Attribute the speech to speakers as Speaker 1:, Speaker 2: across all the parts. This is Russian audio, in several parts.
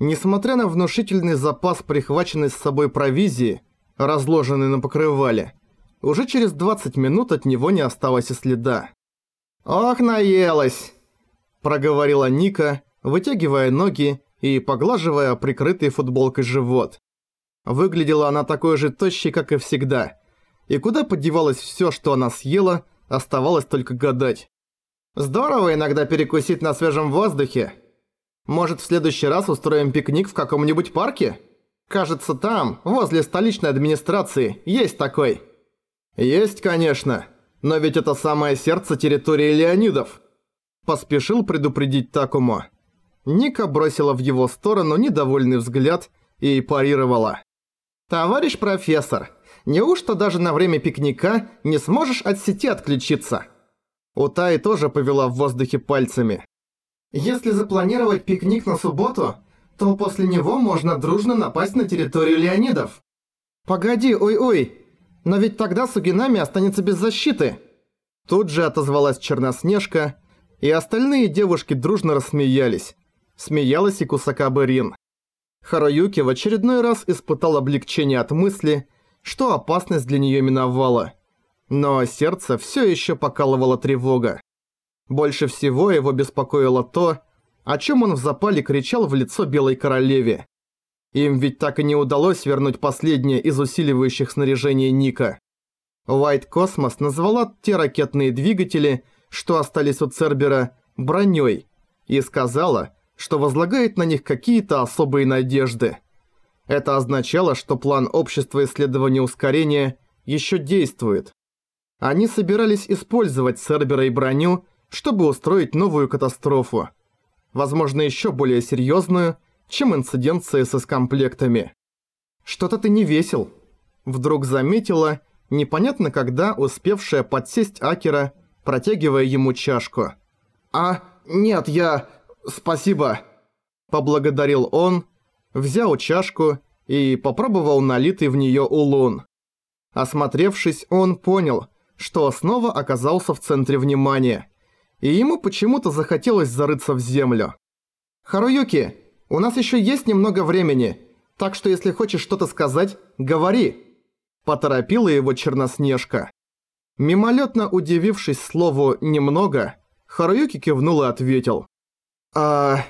Speaker 1: Несмотря на внушительный запас прихваченной с собой провизии, разложенный на покрывале, уже через 20 минут от него не осталось и следа. «Ох, наелась!» – проговорила Ника, вытягивая ноги и поглаживая прикрытый футболкой живот. Выглядела она такой же тощей, как и всегда. И куда подевалось всё, что она съела, оставалось только гадать. «Здорово иногда перекусить на свежем воздухе. Может, в следующий раз устроим пикник в каком-нибудь парке? Кажется, там, возле столичной администрации, есть такой». «Есть, конечно. Но ведь это самое сердце территории Леонидов». Поспешил предупредить Такумо. Ника бросила в его сторону недовольный взгляд и парировала. «Товарищ профессор, неужто даже на время пикника не сможешь от сети отключиться?» Утай тоже повела в воздухе пальцами. «Если запланировать пикник на субботу, то после него можно дружно напасть на территорию Леонидов». «Погоди, ой-ой, но ведь тогда Сугинами останется без защиты». Тут же отозвалась Черноснежка, и остальные девушки дружно рассмеялись. Смеялась и Кусакабе Рин. Харуюки в очередной раз испытал облегчение от мысли, что опасность для неё миновала. Но сердце всё ещё покалывало тревога. Больше всего его беспокоило то, о чём он в запале кричал в лицо Белой Королеве. Им ведь так и не удалось вернуть последнее из усиливающих снаряжение Ника. White Cosmos назвала те ракетные двигатели, что остались у Цербера, бронёй, и сказала, что возлагает на них какие-то особые надежды. Это означало, что план общества исследования ускорения еще действует. Они собирались использовать Цербера и броню, чтобы устроить новую катастрофу. Возможно, еще более серьезную, чем инцидент с СС-комплектами. «Что-то ты не весел», — вдруг заметила, непонятно когда успевшая подсесть Акера, протягивая ему чашку. «А, нет, я... «Спасибо», – поблагодарил он, взял чашку и попробовал налитый в неё улун. Осмотревшись, он понял, что снова оказался в центре внимания, и ему почему-то захотелось зарыться в землю. «Харуюки, у нас ещё есть немного времени, так что если хочешь что-то сказать, говори», – поторопила его Черноснежка. Мимолетно удивившись слову «немного», Харуюки кивнул и ответил. «А...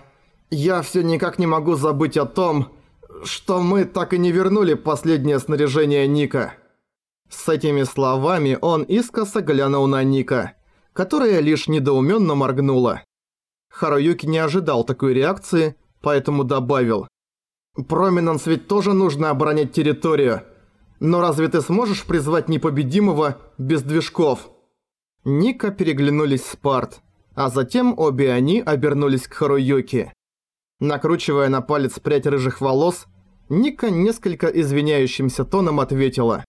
Speaker 1: я все никак не могу забыть о том, что мы так и не вернули последнее снаряжение Ника». С этими словами он искоса глянул на Ника, которая лишь недоуменно моргнула. Харуюки не ожидал такой реакции, поэтому добавил. «Проминанс ведь тоже нужно оборонять территорию. Но разве ты сможешь призвать непобедимого без движков?» Ника переглянулись с парт а затем обе они обернулись к Харуюки. Накручивая на палец прядь рыжих волос, Ника несколько извиняющимся тоном ответила.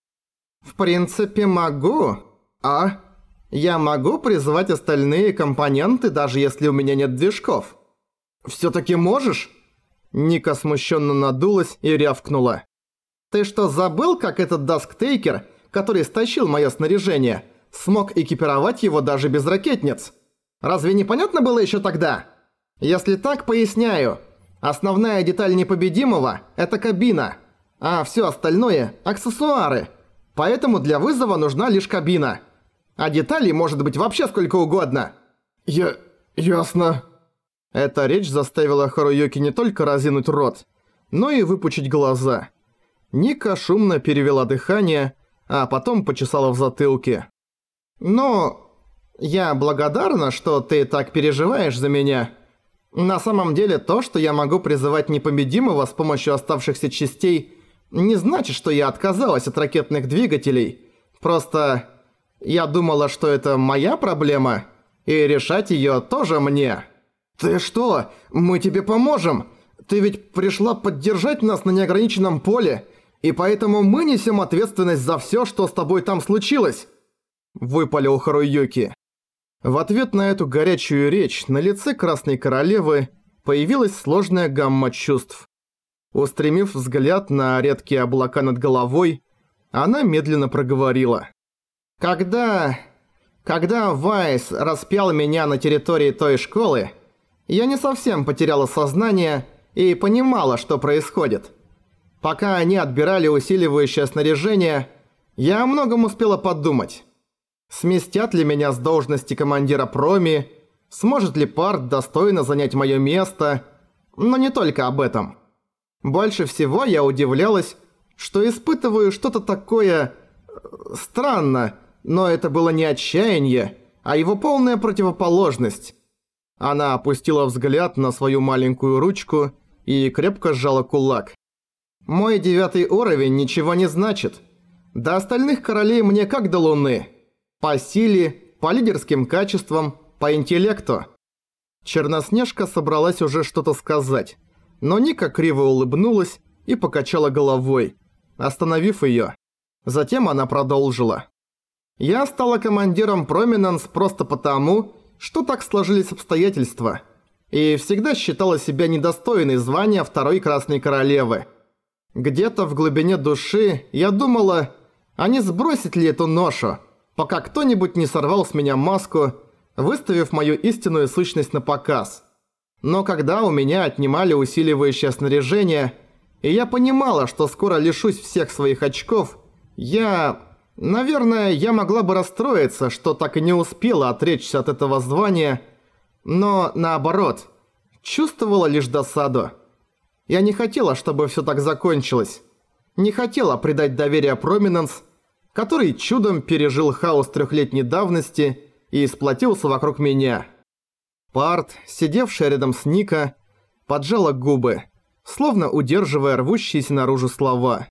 Speaker 1: «В принципе, могу. А? Я могу призвать остальные компоненты, даже если у меня нет движков. Всё-таки можешь?» Ника смущенно надулась и рявкнула. «Ты что, забыл, как этот дасктейкер, который стащил моё снаряжение, смог экипировать его даже без ракетниц?» Разве не понятно было еще тогда? Если так, поясняю. Основная деталь непобедимого – это кабина, а все остальное – аксессуары. Поэтому для вызова нужна лишь кабина. А деталей может быть вообще сколько угодно. Я... ясно. Эта речь заставила Харуюки не только разинуть рот, но и выпучить глаза. Ника шумно перевела дыхание, а потом почесала в затылке. «Ну, я благодарна, что ты так переживаешь за меня. На самом деле то, что я могу призывать непобедимого с помощью оставшихся частей, не значит, что я отказалась от ракетных двигателей. Просто я думала, что это моя проблема, и решать её тоже мне. Ты что? Мы тебе поможем. Ты ведь пришла поддержать нас на неограниченном поле, и поэтому мы несем ответственность за всё, что с тобой там случилось. Выпалил Харуюки. В ответ на эту горячую речь на лице Красной Королевы появилась сложная гамма чувств. Устремив взгляд на редкие облака над головой, она медленно проговорила. «Когда... когда Вайс распял меня на территории той школы, я не совсем потеряла сознание и понимала, что происходит. Пока они отбирали усиливающее снаряжение, я о многом успела подумать. Сместят ли меня с должности командира проми, сможет ли Парт достойно занять мое место, но не только об этом. Больше всего я удивлялась, что испытываю что-то такое... Э, странно, но это было не отчаяние, а его полная противоположность. Она опустила взгляд на свою маленькую ручку и крепко сжала кулак. «Мой девятый уровень ничего не значит. До остальных королей мне как до луны. По силе, по лидерским качествам, по интеллекту». Черноснежка собралась уже что-то сказать, но Ника криво улыбнулась и покачала головой, остановив её. Затем она продолжила. «Я стала командиром Проминанс просто потому, что так сложились обстоятельства, и всегда считала себя недостойной звания второй Красной Королевы. Где-то в глубине души я думала, а не сбросить ли эту ношу, пока кто-нибудь не сорвал с меня маску, выставив мою истинную сущность на показ. Но когда у меня отнимали усиливающее снаряжение, и я понимала, что скоро лишусь всех своих очков, я Наверное, я могла бы расстроиться, что так и не успела отречься от этого звания, но наоборот, чувствовала лишь досаду. Я не хотела, чтобы все так закончилось. Не хотела предать доверие Проминенс, который чудом пережил хаос трехлетней давности и сплотился вокруг меня. Парт, сидевшая рядом с Ника, поджала губы, словно удерживая рвущиеся наружу слова.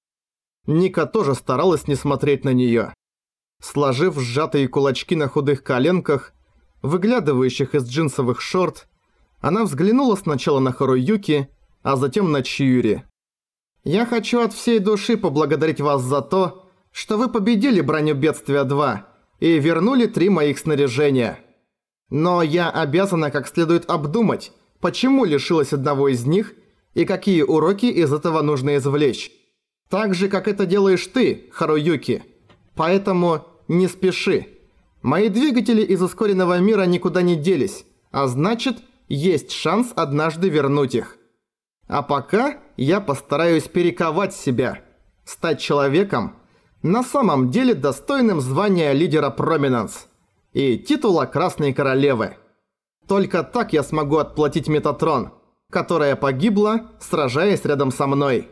Speaker 1: Ника тоже старалась не смотреть на неё. Сложив сжатые кулачки на худых коленках, выглядывающих из джинсовых шорт, она взглянула сначала на Харуюки, а затем на Чиури. «Я хочу от всей души поблагодарить вас за то, что вы победили броню бедствия 2 и вернули три моих снаряжения. Но я обязана как следует обдумать, почему лишилась одного из них и какие уроки из этого нужно извлечь. Так же, как это делаешь ты, Харуюки. Поэтому не спеши. Мои двигатели из ускоренного мира никуда не делись, а значит, есть шанс однажды вернуть их. А пока я постараюсь перековать себя, стать человеком, на самом деле достойным звания лидера Проминанс и титула Красной Королевы. Только так я смогу отплатить Метатрон, которая погибла, сражаясь рядом со мной.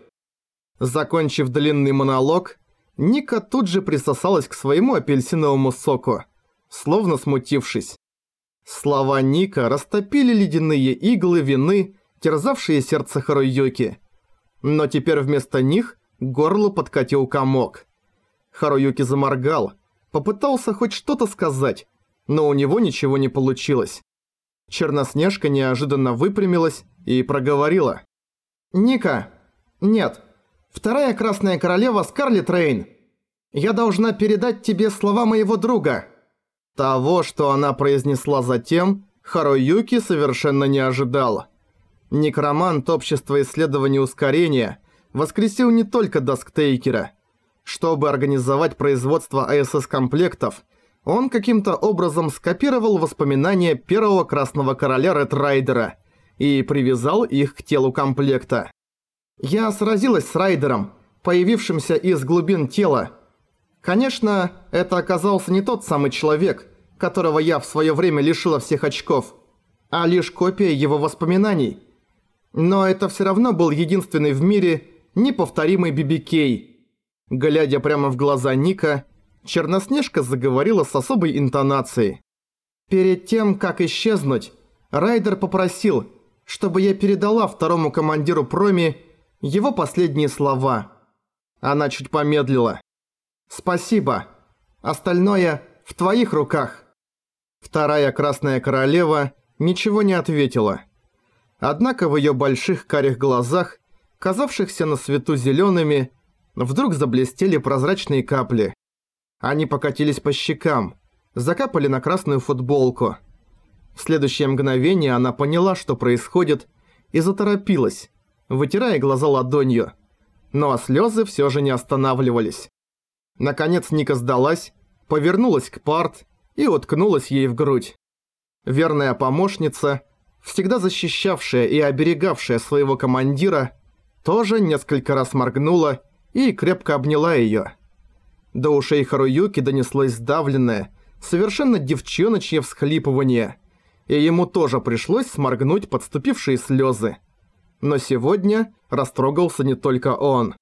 Speaker 1: Закончив длинный монолог, Ника тут же присосалась к своему апельсиновому соку, словно смутившись. Слова Ника растопили ледяные иглы вины, терзавшие сердце Харуюки. Но теперь вместо них к горлу подкатил комок. Харуюки заморгал, попытался хоть что-то сказать, но у него ничего не получилось. Черноснежка неожиданно выпрямилась и проговорила. «Ника, нет, Вторая Красная Королева Скарлетт Рейн. Я должна передать тебе слова моего друга». Того, что она произнесла затем, Харуюки совершенно не ожидала. Некромант Общества исследований ускорения воскресил не только Дасктейкера. Чтобы организовать производство АСС-комплектов, он каким-то образом скопировал воспоминания первого Красного Короля Редрайдера и привязал их к телу комплекта. Я сразилась с Райдером, появившимся из глубин тела. Конечно, это оказался не тот самый человек, которого я в свое время лишила всех очков, а лишь копия его воспоминаний. Но это все равно был единственный в мире неповторимый Бибикей. Глядя прямо в глаза Ника, Черноснежка заговорила с особой интонацией. Перед тем, как исчезнуть, Райдер попросил, чтобы я передала второму командиру Проми его последние слова. Она чуть помедлила. «Спасибо. Остальное в твоих руках». Вторая Красная Королева ничего не ответила. Однако в её больших карих глазах, казавшихся на свету зелёными, вдруг заблестели прозрачные капли. Они покатились по щекам, закапали на красную футболку. В следующее мгновение она поняла, что происходит, и заторопилась, вытирая глаза ладонью. Но слезы все же не останавливались. Наконец Ника сдалась, повернулась к парт и уткнулась ей в грудь. Верная помощница, всегда защищавшая и оберегавшая своего командира, тоже несколько раз моргнула и крепко обняла её. До ушей Харуюки донеслось сдавленное, совершенно девчоночье всхлипывание, и ему тоже пришлось сморгнуть подступившие слезы. Но сегодня растрогался не только он.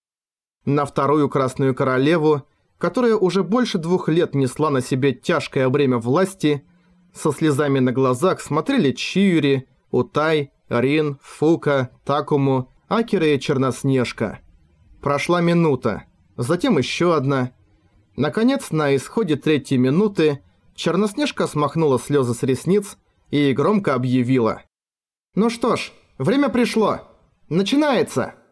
Speaker 1: На вторую Красную Королеву, которая уже больше двух лет несла на себе тяжкое бремя власти, со слезами на глазах смотрели Чиури, Утай, Рин, Фука, Такуму, Акера и Черноснежка. Прошла минута, затем еще одна. Наконец, на исходе третьей минуты, Черноснежка смахнула слезы с ресниц и громко объявила. «Ну что ж, время пришло. Начинается!»